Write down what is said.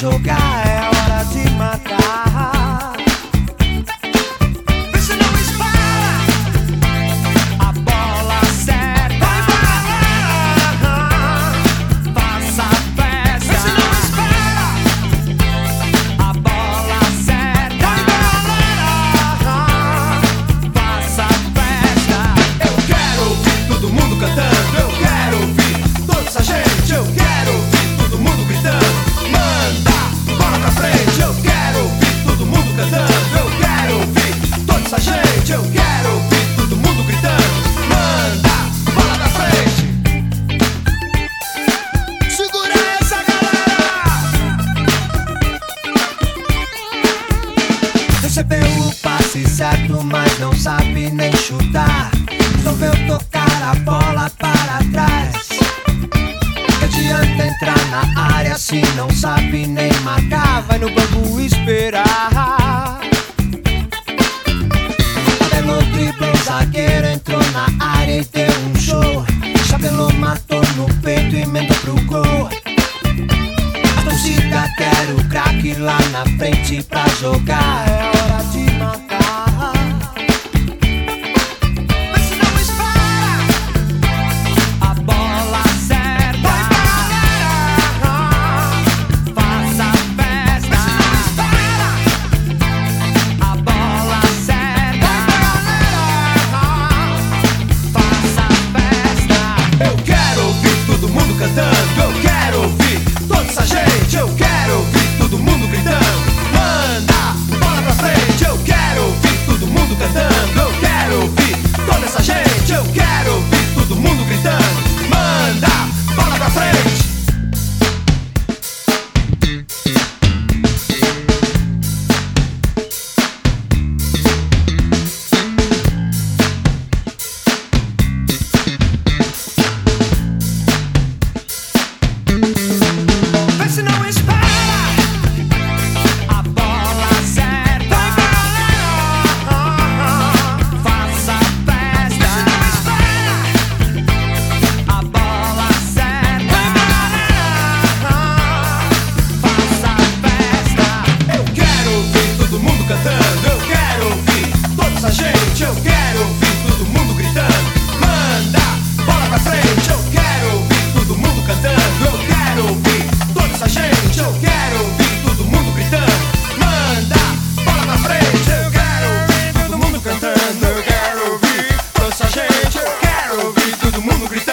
jogar, é hora de matar. Resolveu tocar a bola para trás. Que adianta entrar na área se não sabe nem marcar? Vai no banco esperar. Até no drible, o zagueiro entrou na área e deu um show. Chabelou, matou no peito e emendou pro gol. A torcida quer o craque lá na frente pra jogar. todo mundo gritando.